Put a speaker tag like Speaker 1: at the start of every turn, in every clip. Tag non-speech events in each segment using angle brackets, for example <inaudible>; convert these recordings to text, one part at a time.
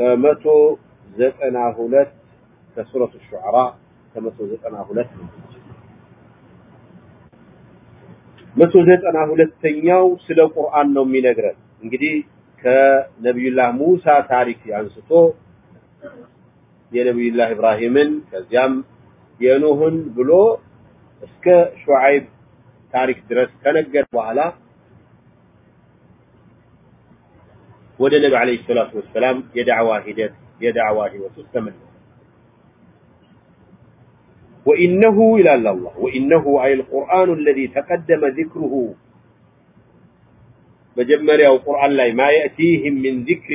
Speaker 1: ከመቶ ዘጠና ሁለት ከሱረቱ ሹዓራ ከመቶ ዘጠና ሁለት መቶ ዘጠና ሁለተኛው ስለ ቁርአን ነው የሚነግረን። እንግዲህ ከነቢዩላህ ሙሳ ታሪክ አንስቶ የነቢዩላህ ኢብራሂምን ከዚያም የኑህን ብሎ እስከ ሹዓይብ ታሪክ ድረስ ከነገር በኋላ ወደ ነቢ ዓለይሂ ሰላቱ ወሰላም የዳዕዋ ሂደት የዳዕዋ ህይወት ውስጥ ተመለሰ። وإنه إلى الله وإنه أي القرآن الذي تقدم ذكره مجمريا القرآن لا ما يأتيهم من ذكر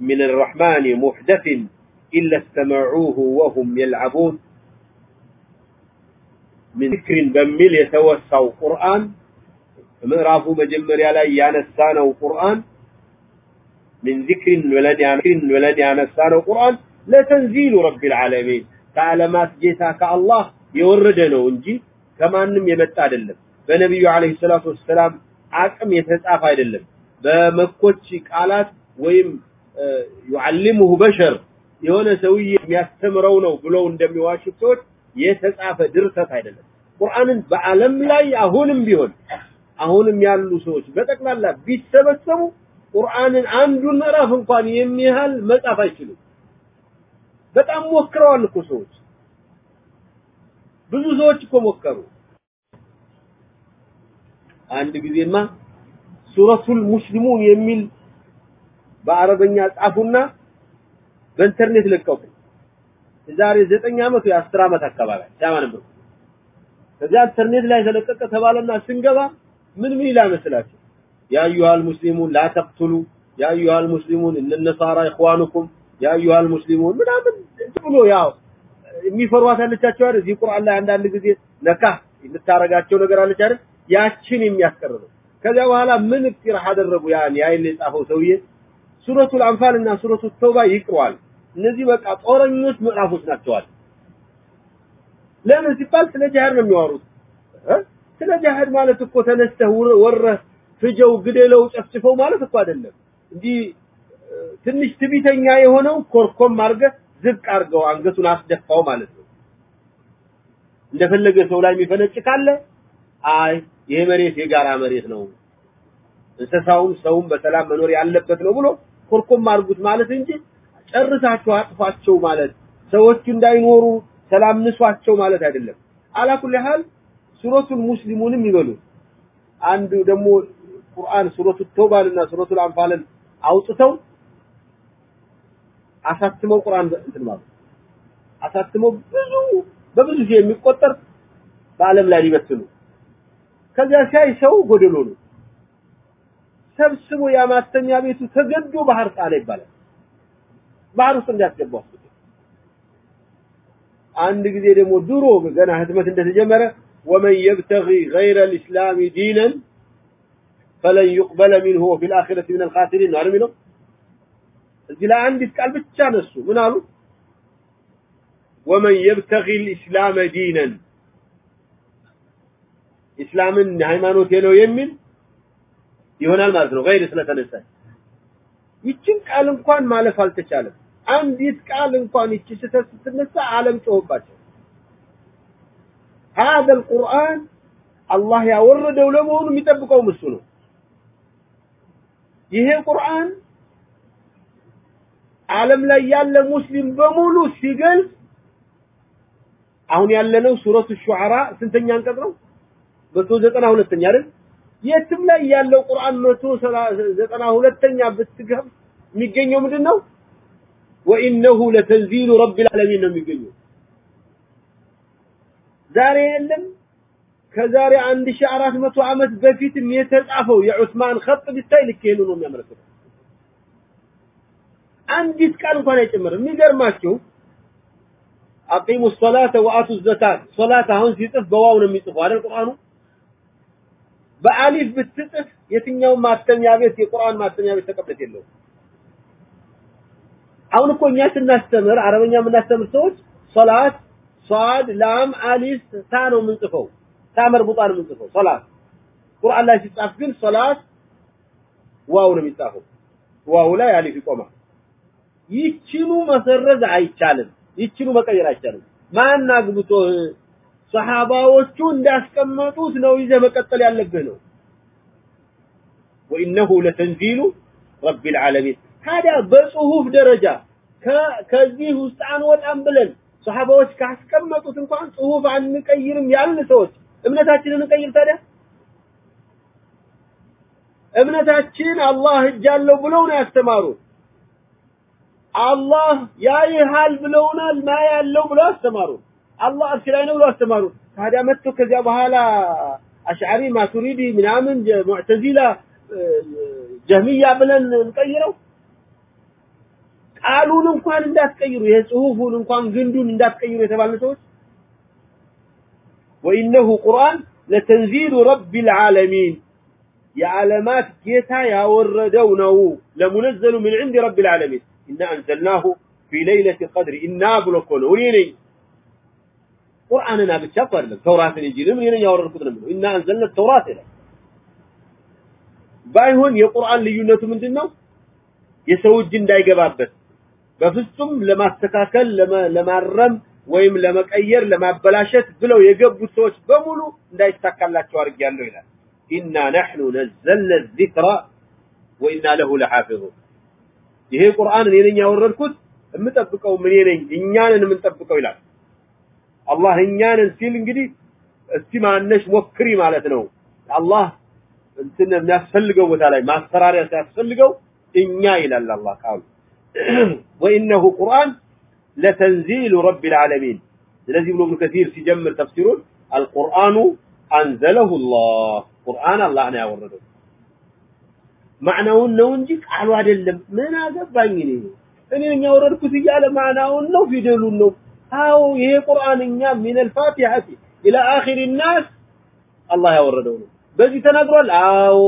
Speaker 1: من الرحمن محدث إلا استمعوه وهم يلعبون من ذكر بميل يتوسع قرآن ምዕራፉ መጀመሪያ ላይ ያነሳነው ቁርአን من ذكر ولد ولد ያነሳነው ቁርአን ለተንዚሉ ረቢል ዓለሚን ከዓለማት ጌታ ከአላህ የወረደ ነው እንጂ ከማንም የመጣ አይደለም። በነቢዩ ዓለይሂ ሰላቱ ወሰላም አቅም የተጻፈ አይደለም። በመኮች ቃላት ወይም ዩዓሊሙሁ በሸር የሆነ ሰውዬ የሚያስተምረው ነው ብለው እንደሚዋሹት ሰዎች የተጻፈ ድርሰት አይደለም። ቁርአንን በዓለም ላይ አሁንም ቢሆን አሁንም ያሉ ሰዎች በጠቅላላ ቢሰበሰቡ ቁርአንን አንዱን ምዕራፍ እንኳን የሚያህል መጻፍ አይችሉም። በጣም ሞክረዋል እኮ ሰዎች ብዙ ሰዎች እኮ ሞከሩ። አንድ ጊዜማ ሱረቱል ሙስሊሙን የሚል በአረበኛ ጻፉና በኢንተርኔት ለቀቁ። የዛሬ ዘጠኝ ዓመት ወይ አስር ዓመት አካባቢ ዳማ ነበር። ከዚያ ኢንተርኔት ላይ ተለቀቀ ተባለና ስንገባ ምን ምን ይላል መስላችሁ? ያ አዩሃል ሙስሊሙን ላ ተቅቱሉ ያ አዩሃል ሙስሊሙን እነ ነሳራ ኢኽዋኑኩም ያ አዩሃል ሙስሊሙን ምናምን ብሎ ያው የሚፈሯት አለቻቸው አይደል? እዚህ ቁርአን ላይ አንዳንድ ጊዜ ነካ የምታረጋቸው ነገር አለች አይደል? ያችን የሚያስቀር ነው። ከዚያ በኋላ ምን እቅራህ አደረጉ? ያን ያይል የጻፈው ሰውዬ ሱረቱል አንፋል እና ሱረቱል ተውባ ይቅሯል። እነዚህ በቃ ጦረኞች ምዕራፎች ናቸዋል። ለምን ሲባል ስለ ጂሃድ ነው የሚያወሩት። ስለ ጂሃድ ማለት እኮ ተነስተህ ወረህ ፍጀው፣ ግደለው፣ ጨፍጭፈው ማለት እኮ አይደለም። እንዲህ ትንሽ ትዕቢተኛ የሆነው ኮርኮም አድርገህ ዝቅ አድርገው አንገቱን አስደፋው ማለት ነው። እንደፈለገ ሰው ላይ የሚፈነጭ ካለ አይ ይሄ መሬት የጋራ መሬት ነው፣ እንስሳውም ሰውም በሰላም መኖር ያለበት ነው ብሎ ኮርኮም አድርጉት ማለት እንጂ ጨርሳቸው አጥፋቸው ማለት ሰዎቹ እንዳይኖሩ ሰላም ንሷቸው ማለት አይደለም። አላኩል ሐል ሱረቱል ሙስሊሙንም ይበሉ አንዱ ደግሞ ቁርአን ሱረቱ ተውባንና ሱረቱል አንፋልን አውጥተው አሳትመው ቁርአን እንትን ማለት አሳትመው ብዙ በብዙ ሺህ የሚቆጠር በዓለም ላይ ሊበትኑ ከዚያ ሲያይ ሰው ጎደሎ ነው። ሰብስቦ የማተሚያ ቤቱ ተገዶ ባህር ጣለ ይባላል። ባህር ውስጥ እንዲያስገባው አንድ ጊዜ ደግሞ ድሮ ገና ህትመት እንደተጀመረ ወመን የብተጊ ገይረ ልእስላሚ ዲነን ፈለን ዩቅበለ ሚንሁ ወፊ ልአኺረቲ ምን አልኻሲሪን ነው የሚለው። እዚህ ላይ አንዲት ቃል ብቻ ነሱ ምን አሉ? ወመን የብተጊ ልእስላመ ዲነን ኢስላምን ሃይማኖቴ ነው የሚል ይሆናል ማለት ነው። ገይር ስለተነሳ ይችን ቃል እንኳን ማለፍ አልተቻለም። አንዲት ቃል እንኳን ይቺ ስህተት ስትነሳ ዓለም ጮህባቸው። هذا القرآن አላህ ያወረደው ለመሆኑ የሚጠብቀው እሱ ነው። ይሄ ቁርአን ዓለም ላይ ያለ ሙስሊም በሙሉ ሲገልጽ አሁን ያለነው ሱረቱ ሹዓራ ስንተኛ አንቀጽ ነው? መቶ ዘጠና ሁለተኛ አይደል? የትም ላይ ያለው ቁርአን መቶ ዘጠና ሁለተኛ ብትገብ የሚገኘው ምንድን ነው? ወኢነሁ ለተንዚሉ ረቢል ዓለሚን ነው የሚገኘው። ዛሬ የለም ከዛሬ 1400 ዓመት በፊትም የተጻፈው የዑስማን ኸጥ ቢታይ ልክ ይሄን ነው የሚያመለክተው። አንዲት ቃል እንኳን አይጨምርም። የሚገርማችሁ አቂሙ ሰላተ ወአቱ ዘካት ሶላት አሁን ሲጽፍ በዋው ነው የሚጽፈው አይደል ቁርአኑ በአሊፍ ብትጽፍ የትኛውም ማተሚያ ቤት የቁርአን ማተሚያ ቤት ተቀብለት የለውም። አሁን እኮ እኛ ስናስተምር አረበኛ የምናስተምር ሰዎች ሶላት ሷድ ላም አሊፍ ታ ነው የምንጽፈው ታ መርቡጣ ነው የምንጽፈው ሶላት ቁርአን ላይ ሲጻፍ ግን ሶላት ዋው ነው የሚጻፈው። ዋው ላይ አሊፍ ይቆማል። ይችኑ መሰረዝ አይቻልም። ይችኑ መቀየር አይቻልም። ማን አግብቶ ሰሃባዎቹ እንዳስቀመጡት ነው ይዘህ መቀጠል ያለብህ ነው። وإنه لتنزيل رب العالمين። ታዲያ በጽሁፍ ደረጃ ከዚህ ውስጥ አንወጣም ብለን ሰሃባዎች ካስቀመጡት እንኳን ጽሁፍ አንቀይርም ያልን ሰዎች እምነታችንን እንቀይር ታዲያ? እምነታችን አላህ እጅ አለው ብለው ነው ያስተማሩ አላህ ያይሃል ብለውናል ማ ያለው ብለው አስተማሩ አላህ እርስ ላይ ነው ብለው አስተማሩ ታዲያ መጥቶ ከዚያ በኋላ አሽዓሪ ማቱሪዲ ምናምን ሙዕተዚላ ጀህሚያ ብለን እንቀይረው? ቃሉን እንኳን እንዳትቀይሩ የጽሁፉን እንኳን ግንዱን እንዳትቀይሩ የተባለ ሰዎች ወኢነሁ ቁርአን ለተንዚሉ ረቢል ዓለሚን የዓለማት ጌታ ያወረደው ነው ለሙነዘሉ ምን ዕንድ ረቢል ዓለሚን ኢና አንዘልናሁ ፊ ለይለት ቀድር ኢና ብሎ እኮ ነው እኔ ነኝ ቁርአንን ብቻ እኮ አይደለም ተውራትን እንጂልም እኔ ነኝ ያወረድኩት ነው የሚለው ኢና አንዘልነ ተውራት ይላል ባይሆን የቁርአን ልዩነቱ ምንድነው የሰው እጅ እንዳይገባበት በፍጹም ለማስተካከል ለማረም ወይም ለመቀየር ለማበላሸት ብለው የገቡት ሰዎች በሙሉ እንዳይሳካላቸው አድርጌያለሁ ይላል። ኢና ነሕኑ ነዘልነ ዚክራ ወኢና ለሁ ለሓፊዙን። ይሄ ቁርአን እኔ ነኝ ያወረድኩት የምጠብቀው እኔ ነኝ እኛንን የምንጠብቀው ይላል። አላህ እኛንን ሲል እንግዲህ እስቲ ማነሽ ሞክሪ ማለት ነው። አላህ እንትን የሚያስፈልገው ቦታ ላይ ማስፈራሪያ ሲያስፈልገው እኛ ይላል አላህ ቃሉ። <clears throat> ወኢነሁ ቁርአን ለተንዚሉ ረቢል ዓለሚን። ስለዚህ ብሎ እብኑ ከሲር ሲጀምር ተፍሲሩን አልቁርአኑ አንዘለሁ ላህ ቁርአን አላህ ነው ያወረደው። ማዕናውን ነው እንጂ ቃሉ አይደለም። ምን አገባኝ እኔ? እኔ ነኝ ያወረድኩት እያለ ማዕናውን ነው ፊደሉን ነው። አዎ ይሄ ቁርአን እኛ ሚን አልፋቲሐቲ ኢላ አኺሪ ናስ አላህ ያወረደው ነው። በዚህ ተናግሯል? አዎ።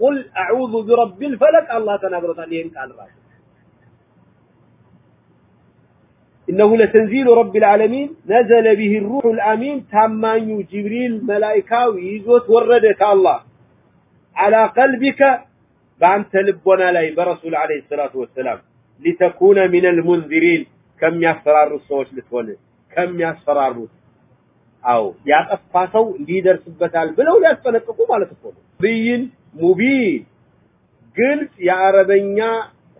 Speaker 1: ቁል አዑዙ ቢረቢል ፈለቅ አላህ ተናግሮታል። ይህን ቃል ራሱ እነሁ ለተንዚሉ ረቢል ዓለሚን ነዘለ ቢሂ ሩሑል አሚን ታማኙ ጅብሪል መላኢካው ይዞት ወረደ ከአላህ አላ ቀልቢከ በአንተ ልቦና ላይ በረሱል ዓለይሂ ሰላቱ ወሰላም ሊተኩነ ሚነል ሙንዚሪን ከሚያስፈራሩት ሰዎች ልትሆን ከሚያስፈራሩት አዎ ያጠፋ ሰው እንዲደርስበታል ብለው ሊያስጠነቅቁ ማለት እኮ ነው። ብይን ሙቢን ግልጽ የአረበኛ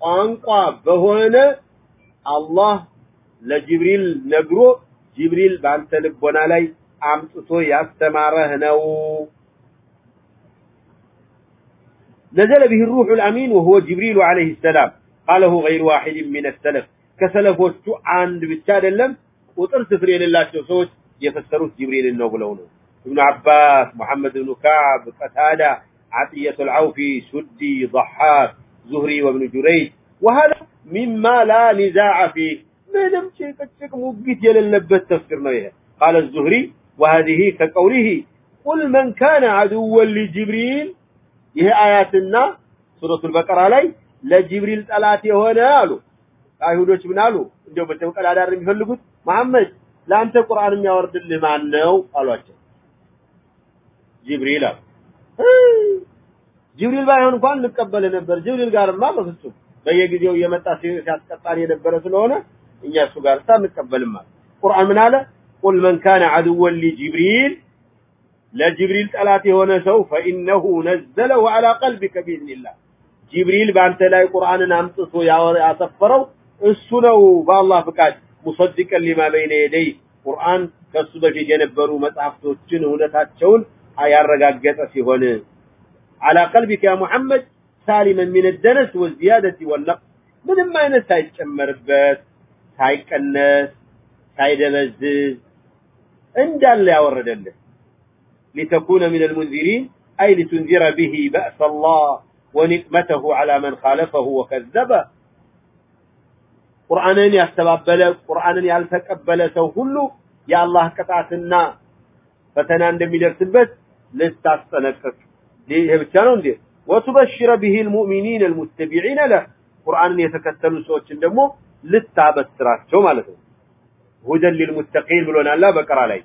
Speaker 1: ቋንቋ በሆነ አላህ ለጅብሪል جبريل ጅብሪል በአንተ ልቦና ላይ አምጥቶ ያስተማረህ نو نزل به الروح الأمين وهو جبريل عليه السلام قاله غير واحد من السلف كسلف وشتو عند አይደለም ቁጥር ስፍር የሌላቸው ሰዎች የፈሰሩት يفسروا جبريل ብለው ابن عباس محمد بن كعب قتادة عطية العوفي سدي ضحاك زهري وابن جريج وهذا مما لا نزاع فيه ምንም ጭቅጭቅ ሙግት የሌለበት ተፍሲር ነው ይሄ قال الزهري وهذه كقوله قل من كان عدوا لجبريل ይሄ አያትና ሱረቱል በቀራ ላይ ለጅብሪል ጠላት የሆነ አሉ አይሁዶች ምን አሉ እንደው በተው ቀዳዳር የሚፈልጉት መሐመድ ለአንተ ቁርአን የሚያወርድልህ ማን ነው አሏቸው ጅብሪል አሉ ጅብሪል ባይሆን እንኳን እንቀበል ነበር ጅብሪል ጋርማ በፍጹም በየጊዜው እየመጣ ሲያስቀጣን የነበረ ስለሆነ እኛ እሱ ጋር ሳንቀበልም ማለት ቁርአን ምን አለ? ቁል መን ካነ ዐድወን ሊጅብሪል ለጅብሪል ጠላት የሆነ ሰው ፈኢነሁ ነዘለሁ ዐላ ቀልቢከ ቢኢዝኒላህ። ጅብሪል በአንተ ላይ ቁርአንን አምጥቶ ያሰፈረው እሱ ነው በአላህ ፍቃድ። ሙሰድቀን ሊማ በይነ የደይ። ቁርአን ከሱ በፊት የነበሩ መጽሐፍቶችን እውነታቸውን ያረጋገጠ ሲሆን ዐላ ቀልቢከ ያ ሙሐመድ ሳሊመን ሚን ደነስ ወዚያደቲ ወነቅስ ምንም አይነት ሳይጨመርበት ሳይቀነስ ሳይደበዝዝ እንዳለ ያወረደልህ لتكون من المنذرين أي لتنذر به بأس الله ونقمته على من خالفه وكذبه قرآنا يستبابل قرآنا يالتقبل سو كله يا الله قطعتنا فتنا عندما يدرسبت لستاستنكك دي هبتانو دي وتبشر به المؤمنين المتبعين له قرآن يتكتلوا سوچ دمو ልታበስራቸው ማለት ነው هدى للمتقين ብሎናል አላ በቀራ ላይ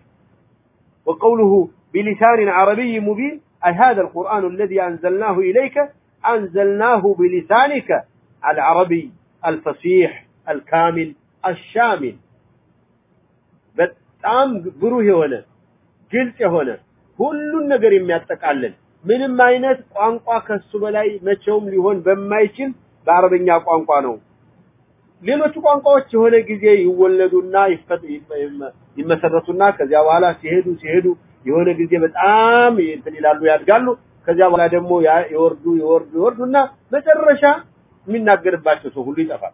Speaker 1: وقوله بلسان عربي مبين أي هذا القرآن الذي أنزلناه إليك أنزلناه بلسانك العربي الفصيح አልካሚል አሻሚል በጣም ብሩህ የሆነ ግልጽ የሆነ ሁሉን ነገር የሚያጠቃልል ምንም አይነት ቋንቋ ከሱ በላይ መቼውም ሊሆን በማይችል በአረበኛ ቋንቋ ነው። ሌሎቹ ቋንቋዎች የሆነ ጊዜ ይወለዱና ይመሰረቱና ከዚያ በኋላ ሲሄዱ ሲሄዱ የሆነ ጊዜ በጣም እንትን ይላሉ ያድጋሉ። ከዚያ በኋላ ደግሞ ይወርዱ ይወርዱ ይወርዱና መጨረሻ የሚናገርባቸው ሰው ሁሉ ይጠፋል።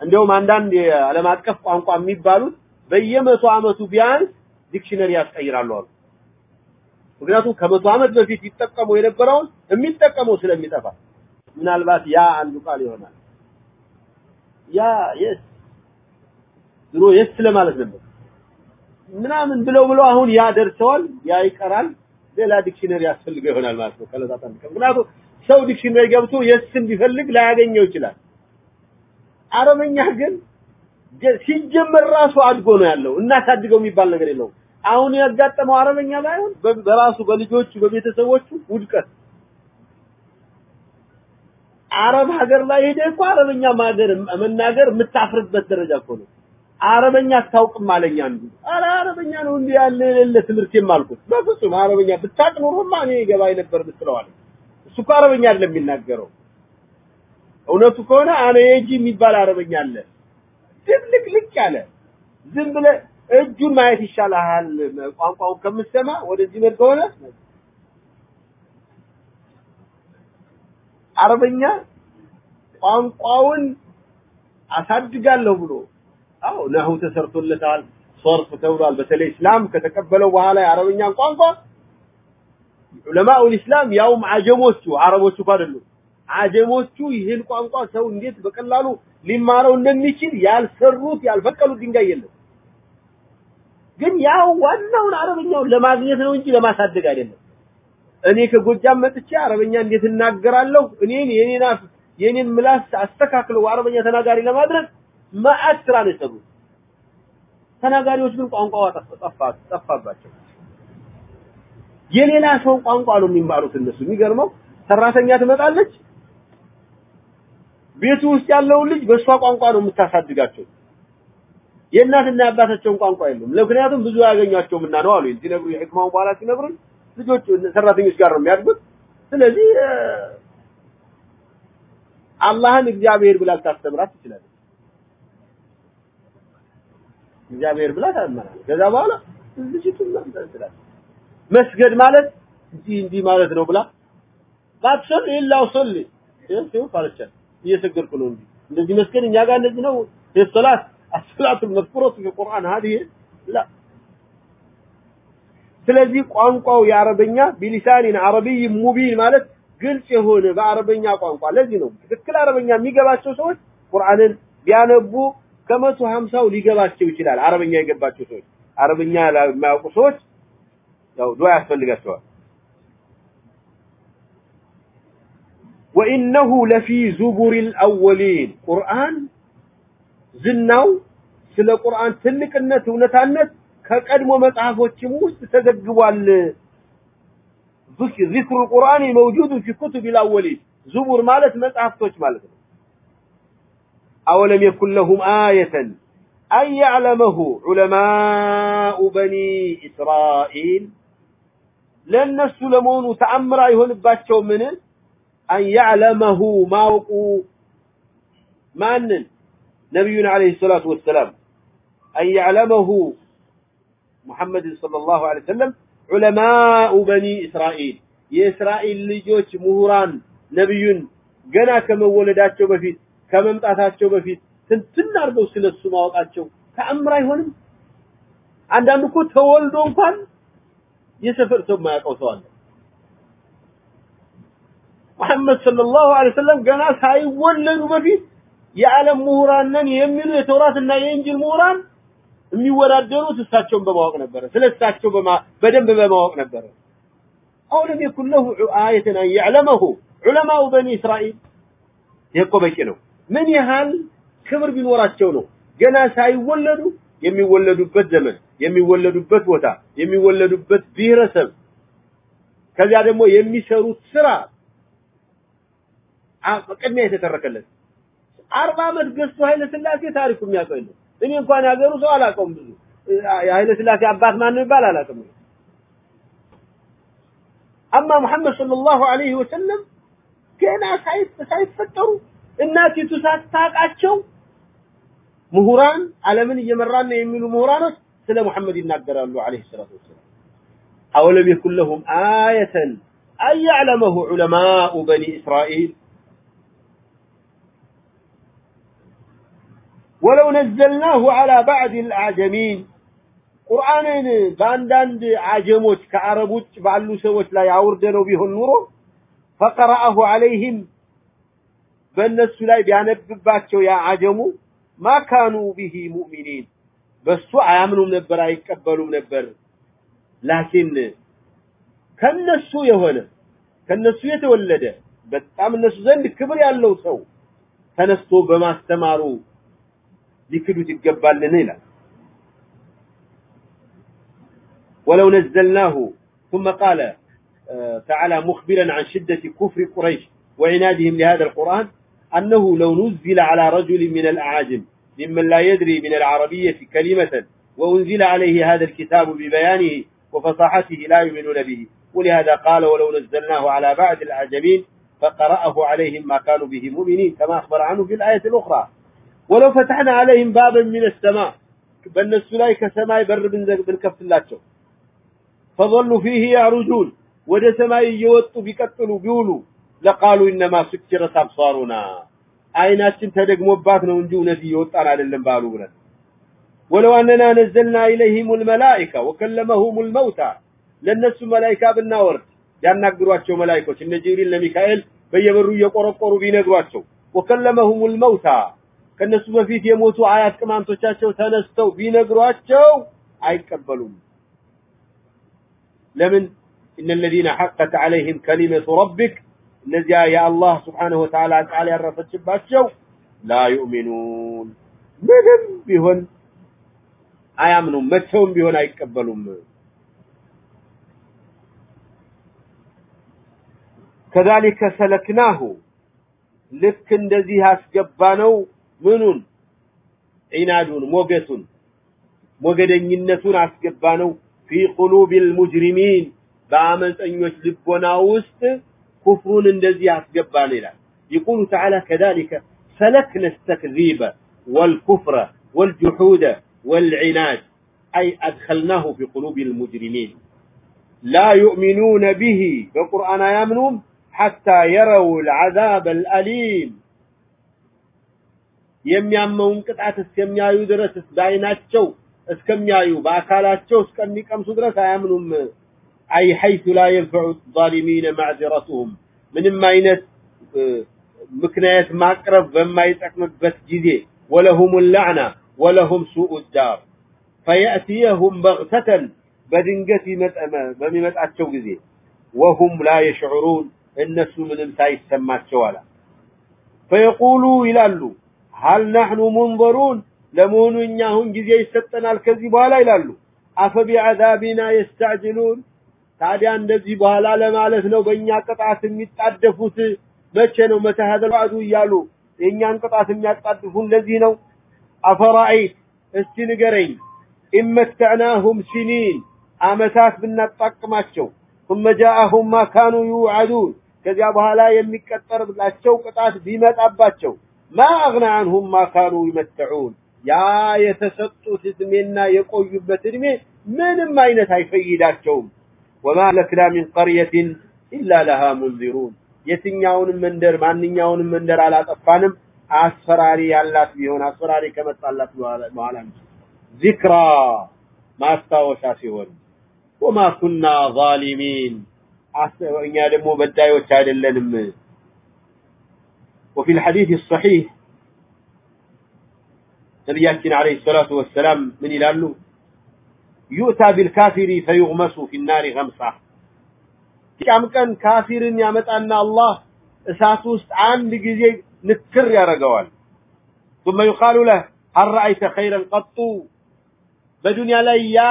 Speaker 1: እንዲያውም አንዳንድ የዓለም አቀፍ ቋንቋ የሚባሉት በየመቶ ዓመቱ ቢያንስ dictionary ያስቀይራሉ አሉ። ምክንያቱም ከመቶ ዓመት በፊት ይጠቀሙ የነበረውን የሚጠቀመው ስለሚጠፋ ምናልባት ያ አንዱ ቃል ይሆናል። ያ yes ድሮ yes ለማለት ነበር ምናምን ብለው ብለው አሁን yeah ደርሰዋል። ያ ይቀራል። ሌላ dictionary ያስፈልገው ይሆናል ማለት ነው። አንድ ምክንያቱም ሰው dictionary ገብቶ yes ን ቢፈልግ ላያገኘው ይችላል። አረበኛ ግን ሲጀመር ራሱ አድጎ ነው ያለው። እናሳድገው የሚባል ነገር የለውም። አሁን ያጋጠመው አረበኛ ባይሆን በራሱ በልጆቹ በቤተሰቦቹ ውድቀት አረብ ሀገር ላይ ሄደህ እኮ አረበኛ ማገር መናገር የምታፍርበት ደረጃ እኮ ነው። አረበኛ አታውቅም አለኝ አንዱ። አረ አረበኛ ነው እንዲህ ያለ የሌለ ትምህርት የማልኩት። በፍጹም አረበኛ ብታቅ ኖሮማ እኔ ገባኝ ነበር ብትለዋል። እሱ እኮ አረበኛ አይደለም የሚናገረው። እውነቱ ከሆነ አነ የጂ የሚባል አረበኛ አለ። ድብልቅልቅ ያለ ዝም ብለህ እጁን ማየት ይሻልሃል ቋንቋውን ከምትሰማ ወደዚህ መድ ከሆነ አረበኛ ቋንቋውን አሳድጋለሁ ብሎ። አዎ ነሁ ተሰርቶለታል ሶርፍ ተብሏል። በተለይ እስላም ከተቀበለው በኋላ የአረበኛን ቋንቋ ዑለማኡ ኢስላም ያውም አጀሞቹ አረቦቹ አይደሉም። አጀሞቹ ይህን ቋንቋ ሰው እንዴት በቀላሉ ሊማረው እንደሚችል ያልሰሩት ያልፈቀሉት ድንጋይ የለም። ግን ያው ዋናውን አረበኛውን ለማግኘት ነው እንጂ ለማሳደግ አይደለም እኔ ከጎጃም መጥቼ አረበኛ እንዴት እናገራለሁ? እኔን የኔን የኔን ምላስ አስተካክለው አረበኛ ተናጋሪ ለማድረግ መዓት ስራ ነው የሰሩት። ተናጋሪዎች ግን ቋንቋው ጠፋ ጠፋባቸው። የሌላ ሰው ቋንቋ ነው የሚማሩት እነሱ። የሚገርመው ሰራተኛ ትመጣለች ቤቱ ውስጥ ያለውን ልጅ በእሷ ቋንቋ ነው የምታሳድጋቸው። የእናትና የአባታቸውን ቋንቋ የለም ምክንያቱም ብዙ ያገኟቸውም እና ነው አሉ። ሲነግሩ የሕክማውን በኋላ ሲነግሩን ልጆች ሰራተኞች ጋር ነው የሚያድጉት ስለዚህ አላህን እግዚአብሔር ብላ ልታስተምራት ትችላለች እግዚአብሔር ብላ ታመናል ከዛ በኋላ ልጅቱ ትላለች መስገድ ማለት እንዲህ እንዲህ ማለት ነው ብላ ባትሰል ኢላው ሰል ይሄው ባለቻል እየሰገድኩ ነው እንጂ እንደዚህ መስገድ እኛ ጋር እንደዚህ ነው የሰላት الصلاه المذكوره في القران هذه لا ስለዚህ ቋንቋው የአረበኛ ቢሊሳኒን አረቢይ ሙቢን ማለት ግልጽ የሆነ በአረበኛ ቋንቋ። ለዚህ ነው ትክክል አረበኛ የሚገባቸው ሰዎች ቁርአንን ቢያነቡ ከመቶ ሀምሳው ሊገባቸው ይችላል። አረበኛ የገባቸው ሰዎች አረበኛ የማያውቁ ሰዎች ያው ዱዓ ያስፈልጋቸዋል። ወኢነሁ ለፊ ዙቡሪል አወሊን ቁርአን ዝናው ስለ ቁርአን ትልቅነት እውነታነት كقدمو متعافوچم ውስጥ جوال ذكر القران موجود في كتب الاولين زبور مالت መጽሐፍቶች توش مالت اولم يكن لهم إيه ان يعلمه علماء بني اسرائيل لن نسلمون وتأمر تامر ايهنباتو من ان يعلمه ما وقو من نبينا عليه الصلاه والسلام ان يعلمه ሙሐመድን ሰለላሁ ዐለይሂ ወሰለም ዑለማኡ በኒ እስራኤል የእስራኤል ልጆች ምሁራን ነቢዩን ገና ከመወለዳቸው በፊት ከመምጣታቸው በፊት ትንትን አድርገው ስለሱ ማወቃቸው ተአምር አይሆንም? አንዳንድ እኮ ተወልዶ እንኳን የሰፈር ሰው የማያውቀው ሰው አለ። መሐመድ ሰለላሁ ዐለይሂ ወሰለም ገና ሳይወለዱ በፊት የዓለም ምሁራን ነን የሚሉ የተውራትና የእንጂል ምሁራን የሚወዳደሩት እሳቸውን በማወቅ ነበረ። ስለ እሳቸው በደንብ በማወቅ ነበረ። አሁንም የኩን ለሁ አየትን አን ያዕለመሁ ዑለማው በኒ እስራኤል ይሄ በቂ ነው። ምን ያህል ክብር ቢኖራቸው ነው? ገና ሳይወለዱ የሚወለዱበት ዘመን የሚወለዱበት ቦታ የሚወለዱበት ብሔረሰብ ከዚያ ደግሞ የሚሰሩት ስራ ቅድሚያ የተተረከለት። አርባ ዓመት ገዝቶ ኃይለ ስላሴ ታሪኩ የሚያውቀው የለም። እኔ እንኳን ያገሩ ሰው አላውቀውም። ብዙ የኃይለ ስላሴ አባት ማን ነው ይባል አላውቅም። አማ ሙሐመድ ሰለላሁ ዐለይሂ ወሰለም ገና ሳይፈጠሩ እናቲቱ ሳታውቃቸው ምሁራን ዓለምን እየመራን ነው የሚሉ ምሁራኖች ስለ ሙሐመድ ይናገራሉ ዐለይሂ ሰላቱ ወሰላም። አወለም የኩን ለሁም አየተን አን ያዕለመሁ ዑለማኡ በኒ እስራኤል ወለው ነዘልናሁ ዐላ ባዕድ አልአዕጀሚን ቁርአንን በአንዳንድ አጀሞች ከአረብ ውጭ ባሉ ሰዎች ላይ አውርደነው ቢሆን ኑሮ ፈቀረአሁ ዐለይህም በእነሱ ላይ ቢያነብባቸው ያ አጀሙ ማ ካኑ ቢሂ ሙእሚኒን በሱ አያምኑም ነበር፣ አይቀበሉም ነበር። ላኪን ከነሱ የሆነ ከነሱ የተወለደ በጣም እነሱ ዘንድ ክብር ያለው ሰው ተነስቶ በማስተማሩ ሊክዱት ይገባልን ይላል። ولو نزلناه ثم قال تعالى مخبرا عن شدة كفر قريش وعنادهم لهذا القرآن أنه لو نزل على رجل من الأعاجم ممن لا يدري من العربية كلمة وأنزل عليه هذا الكتاب ببيانه وفصاحته لا يؤمنون به ولهذا قال ولو نزلناه على بعض الأعجمين فقرأه عليهم ما كانوا به مؤمنين كما أخبر عنه في الآية الأخرى ወለው ፈተሕና አለይህም ባበን ሚነ ሰማ በእነሱ ላይ ከሰማይ በር ብንከፍትላቸው። ፈظሉ ፊህ ያዕሩጁን ወደ ሰማይ እየወጡ ቢቀጥሉ ቢውሉ ለቃሉ ኢነማ ስኪረት አብሳሩና አይናችን ተደግሞባት ነው እንጂ እውነት እየወጣን አይደለም ባሉ ብለን። ወለው አነና ነዘልና ኢለይህም ልመላኢካ ወከለመሁም ልመውታ ለእነሱ መላይካ ብናወርድ ያናግሯቸው መላይኮች እነ ጅብሪል እነ ሚካኤል በየበሩ እየቆረቆሩ ቢነግሯቸው ወከለመሁም ልመውታ ከነሱ በፊት የሞቱ አያት ቅማንቶቻቸው ተነስተው ቢነግሯቸው አይቀበሉም። ለምን? እነ الذين حقت عليهم كلمة ربك እነዚያ የአላህ ስብሓነሁ ወተዓላ ቃል ያረፈችባቸው ላ ዩእሚኑን ምንም ቢሆን አያምኑም፣ መቼውም ቢሆን አይቀበሉም። ከዛሊከ ሰለክናሁ ልክ እንደዚህ አስገባነው ምኑን ዒናዱን ሞገቱን ሞገደኝነቱን አስገባነው ፊ ቁሉቢል ሙጅሪሚን በአመፀኞች ልቦና ውስጥ ኩፍሩን እንደዚህ አስገባን ይላል يقول تعالى كذلك سلكنا التكذيب والكفر والجحود والعناد أي أدخلناه في قلوب المجرمين لا يؤمنون به بقرآن يامنون حتى يروا العذاب الأليم የሚያመውን ቅጣት እስከሚያዩ ድረስ በአይናቸው እስከሚያዩ በአካላቸው እስከሚቀምሱ ድረስ አያምኑም። አይ ሐይቱ ላ የንፈዑ ዛሊሚነ ማዕዚረቱሁም ምንም አይነት ምክንያት ማቅረብ በማይጠቅምበት ጊዜ ወለሁም ላዕና ወለሁም ሱኡ ዳር ፈየእትየሁም በግተተን በድንገት በሚመጣቸው ጊዜ ወሁም ላ የሽዑሩን እነሱ ምንም ሳይሰማቸው አላ ፈየቁሉ ይላሉ ሀል ናሕኑ ሙንዘሩን ለመሆኑ እኛ አሁን ጊዜ ይሰጠናል ከዚህ በኋላ ይላሉ አፈቢዐዛቢና የስተዕጅሉን ታዲያ እንደዚህ በኋላ ለማለት ነው በእኛ ቅጣት የሚጣደፉት መቼ ነው መተ ሀዘል ዋዕዱ እያሉ የእኛን ቅጣት የሚያጣድፉን ለዚህ ነው አፈራአይት እስቲ ንገረኝ ኢመተዕናሁም ሲኒን አመታት ብናጣቅማቸው ثم جاءهم ما كانوا يوعدون ከዚያ በኋላ የሚቀጠርላቸው ቅጣት ቢመጣባቸው ማ አግና አንሁም ማ ካኑ ይመተዑን። ያ የተሰጡት እድሜና የቆዩበት እድሜ ምንም አይነት አይፈይዳቸውም። ወማ ለክና ሚን ቀርየትን ኢላ ለሃ ሙንዚሩን። የትኛውንም መንደር ማንኛውንም መንደር አላጠፋንም። አስፈራሪ ያላት ቢሆን አስፈራሪ ከመጣላት በኋላ እንጂ ዚክራ ማስታወሻ ሲሆን ወማ ኩና ዛሊሚን። እኛ ደግሞ በዳዮች አይደለንም وفي الحديث الصحيح نبياتنا عليه الصلاة والسلام من يلالو يؤتى بالكافر فيغمس في النار غمسة كم كان كافر يمتأن الله እሳት ውስጥ አንድ ጊዜ ንክር ያደርገዋል ثم يقال له هل رأيت خيرا قط በዱንያ ላይ ያ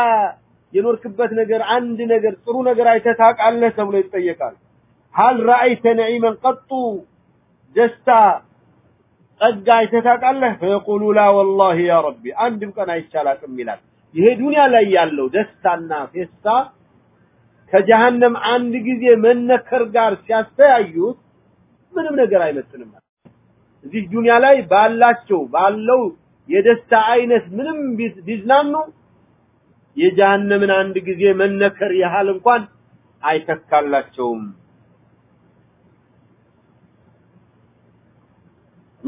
Speaker 1: የኖርክበት ነገር አንድ ነገር ጥሩ ነገር አይተህ ታውቃለህ ተብሎ ይጠየቃል هل رأيت نعيما قط ደስታ ጸጋ አይተህ? ፈየቁሉ ላ ወላሂ ያ ረቢ አንድም ቀን አይቻላቅም ይላል። ይሄ ዱንያ ላይ ያለው ደስታና ፌስታ ከጀሃነም አንድ ጊዜ መነከር ጋር ሲያስተያዩት ምንም ነገር አይመስልም። እዚህ ዱንያ ላይ ባላቸው ባለው የደስታ አይነት ምንም ቢዝናኑ የጀሃነምን አንድ ጊዜ መነከር ያህል እንኳን አይተካላቸውም።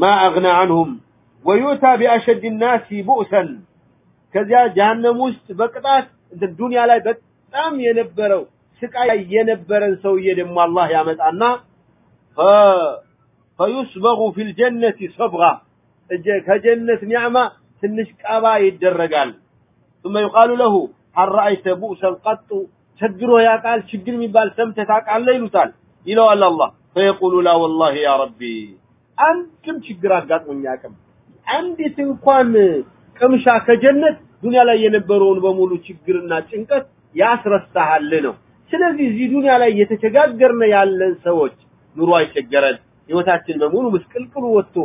Speaker 1: ማ አግና አንሁም ወዩታ ቢአሸድ ናሲ ቡእሰን ከዚያ ጀሃነም ውስጥ በቅጣት ዱንያ ላይ በጣም የነበረው ስቃይ የነበረን ሰውዬ ደግሞ አላህ ያመጣና ፈዩስበጉ ፊል ጀነቲ ሰብጋ ከጀነት ኒዕማ ትንሽ ቀባ ይደረጋል። ثم يقال له هل رأيت بؤسا قط ችግሮ ያውቃል ችግር የሚባል ሰምተህ ታውቃለህ ይሉታል ይለዋል አላህ فيقول لا والله يا ربي አንድም ችግር አጋጥሞኝ አያውቅም። አንዲት እንኳን ቅምሻ ከጀነት ዱንያ ላይ የነበረውን በሙሉ ችግርና ጭንቀት ያስረሳሃል ነው። ስለዚህ እዚህ ዱንያ ላይ እየተቸጋገርን ያለን ሰዎች ኑሮ አይቸገረን። ህይወታችን በሙሉ ምስቅልቅሉ ወጥቶ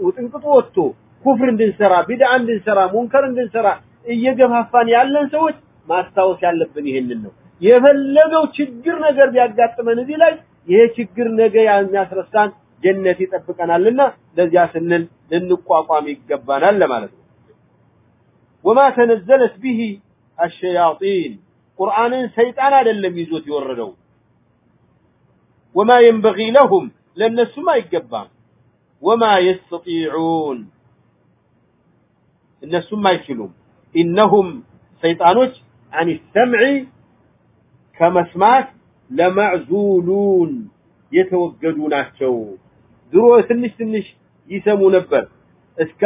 Speaker 1: ውጥንቅጡ ወጥቶ ኩፍር እንድንሰራ ቢድዓ እንድንሰራ ሙንከር እንድንሰራ እየገፋፋን ያለን ሰዎች ማስታወስ ያለብን ይሄንን ነው። የፈለገው ችግር ነገር ቢያጋጥመን እዚህ ላይ ይሄ ችግር ነገ የሚያስረሳን ጀነት ይጠብቀናልና ለዚያ ስንል ልንቋቋም ይገባናል ለማለት ነው። ወማ ተነዘለት ቢሂ አሸያጢን ቁርአንን ሰይጣን አይደለም ይዞት የወረደው። ወማ የንበጊ ለሁም ለእነሱም አይገባም። ወማ የስተጢዑን እነሱም አይችሉም። ኢነሁም ሰይጣኖች አን ሰምዒ ከመስማት ለመዕዙሉን የተወገዱ ናቸው ድሮ ትንሽ ትንሽ ይሰሙ ነበር። እስከ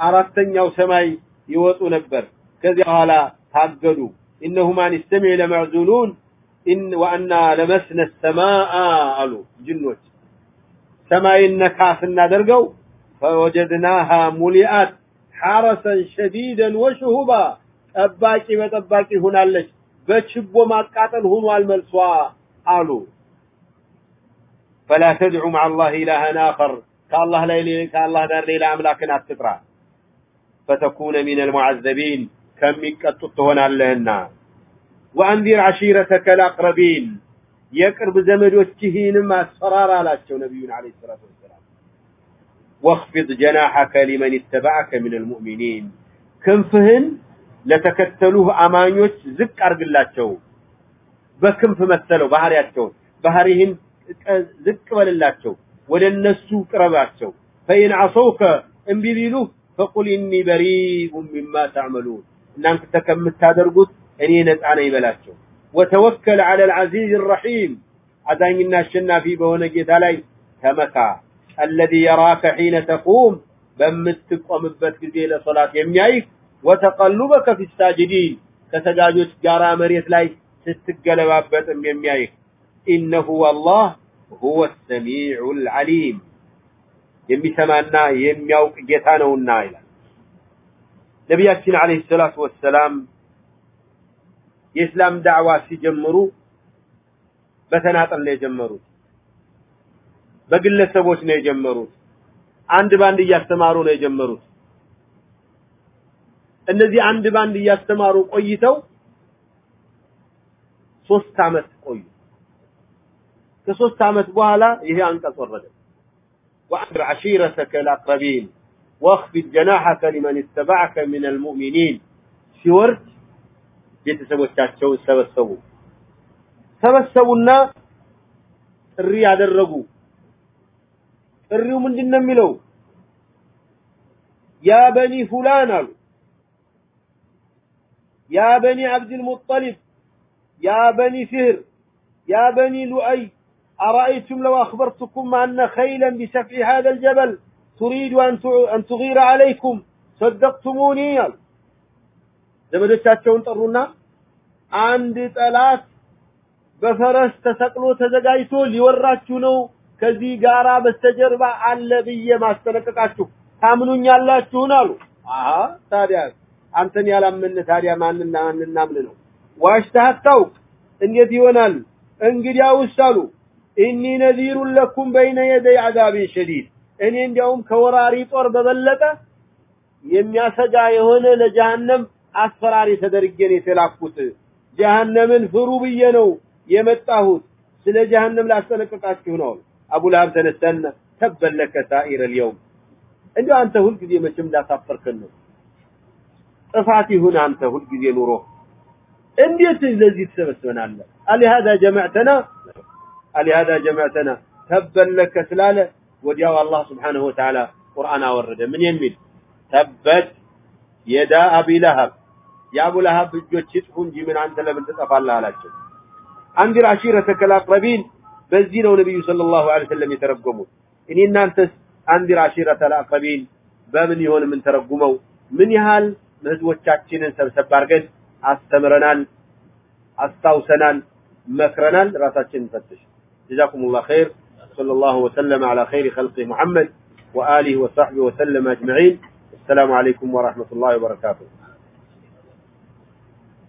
Speaker 1: አራተኛው ሰማይ ይወጡ ነበር። ከዚያ በኋላ ታገዱ። አን ሰምዒ ለመዕዙሉን ኢን ወአና ለመስነ ሰማአ አሉ ጅኖች። ሰማይን ነካ ስናደርገው ፈወጀድናሃ ሙሊአት ሐረሰን ሸዲደን ወሽሁባ ጠባቂ በጠባቂ ሆናለች። በችቦ ማቃጠል ሆኗል መልሷ አሉ فلا تدعو مع الله إلها آخر. كالله ليلي كالله دار ليلة أملاك تترى فتكون من المعذبين. كم من كتطهن لهن وأنذر عشيرتك الأقربين. يقرب زمد وشهين ما أسفرار على الشو نبينا عليه الصلاة والسلام. واخفض جناحك لمن اتبعك من المؤمنين. كم فهن لتكتلوه أمانيوش زك بكم فمثلوا مثلوا الشو بحريهن ዝቅ በልላቸው ወደ እነሱ ቅረባቸው። ፈኢን አሰውከ እምቢ ቢሉህ ፈቁል ኢኒ በሪኡ ሚማ ተዕመሉን። እናንተ ከምታደርጉት እኔ ነፃ ነኝ በላቸው። ወተወከል ዐለ ልዓዚዝ ረሒም አዛኝና አሸናፊ በሆነ ጌታ ላይ ተመካ። አለዚ የራከ ሒነ ተቁም በምትቆምበት ጊዜ ለሶላት የሚያይህ ወተቀሉበከ ፊ ሳጅዲን ከሰጋጆች ጋራ መሬት ላይ ስትገለባበጥም የሚያይህ ኢነሁ አላህ ሁወ ሰሚዑ ልዓሊም የሚሰማና የሚያውቅ ጌታ ነውና ይላል። ነቢያችን አለይሂ ሰላቱ ወሰላም የእስላም ዳዕዋ ሲጀምሩ በተናጠል ነው የጀመሩት። በግለሰቦች ነው የጀመሩት። አንድ ባንድ እያስተማሩ ነው የጀመሩት። እነዚህ አንድ ባንድ እያስተማሩ ቆይተው ሶስት አመት ቆዩ ከሶስት አመት በኋላ ይሄ አንቀጽ ወረደ وأنذر عشيرتك الأقربين واخفض جناحك لمن اتبعك من المؤمنين ሲወርድ ቤተሰቦቻቸውን ሰበሰቡ ሰበሰቡና ጥሪ ያደረጉ ጥሪው ምንድነው የሚለው ያ በኒ ፉላን አሉ ያ በኒ አብዱል ሙጠሊብ ያ በኒ ፍህር ያ በኒ ሉአይ أرأيتم لو أخبرتكم أن خيلا بسفح هذا الجبل تريد أن تغير عليكم صدقتموني ዘመዶቻቸውን ጠሩና አንድ ጠላት በፈረስ ተሰቅሎ ተዘጋጅቶ ሊወራችሁ ነው ከዚህ ጋራ በስተጀርባ አለ ብዬ ማስጠነቀቃችሁ ታምኑኛላችሁን አሉ አሃ ታዲያ አንተን ያላመነ ታዲያ ማንና ማንና ምን ነው ዋሽተህ አታውቅ እንዴት ይሆናል እንግዲያውስ አሉ ኢኒ ነዚሩን ለኩም በይነ የደይ ዐዛቢን ሸዲድ እኔ እንዲያውም ከወራሪ ጦር በበለጠ የሚያሰጋ የሆነ ለጀሃነም አስፈራሪ ተደርጌ ነው የተላኩት። ጀሃነምን ፍሩ ብዬ ነው የመጣሁት። ስለ ጀሃነም ላስጠነቅቃችሁ ነው። አቡ ለሀብ ተነስተና ተበን ለከ ሳኢረ ልየውም እንዲያው አንተ ሁልጊዜ መቼም እንዳሳፈርከን ነው። ጥፋት ይሁን አንተ ሁልጊዜ ኑሮ እንዴት ለዚህ ትሰበስበናለህ? አሊሃዛ ጀመዕተና አሊሃዛ ጀመዕተና ተበን ለከ ስላለ ወዲያው አላህ ስብሓነሁ ወተዓላ ቁርአን አወረደ። ምን የሚል ተበት የዳ አቢ ለሀብ የአቡ ለሀብ እጆች ይጥፉ እንጂ ምን አንተ ለምን ትጠፋለህ አላቸው። አንዲር አሺረተከል አቅረቢን በዚህ ነው ነብዩ ሰለላሁ ዐለይሂ ወሰለም የተረጎሙት። እኔ እናንተስ አንዲር አሺረተል አቅረቢን በምን ይሆን ምን ተረጉመው ምን ያህል ህዝቦቻችንን ሰብሰብ አድርገን አስተምረናል፣ አስታውሰናል፣ መክረናል። ራሳችንን ፈትሽ። جزاكم الله خير. صلى الله وسلم على خير خلق محمد وآله وصحبه وسلم أجمعين. السلام عليكم ورحمة الله وبركاته.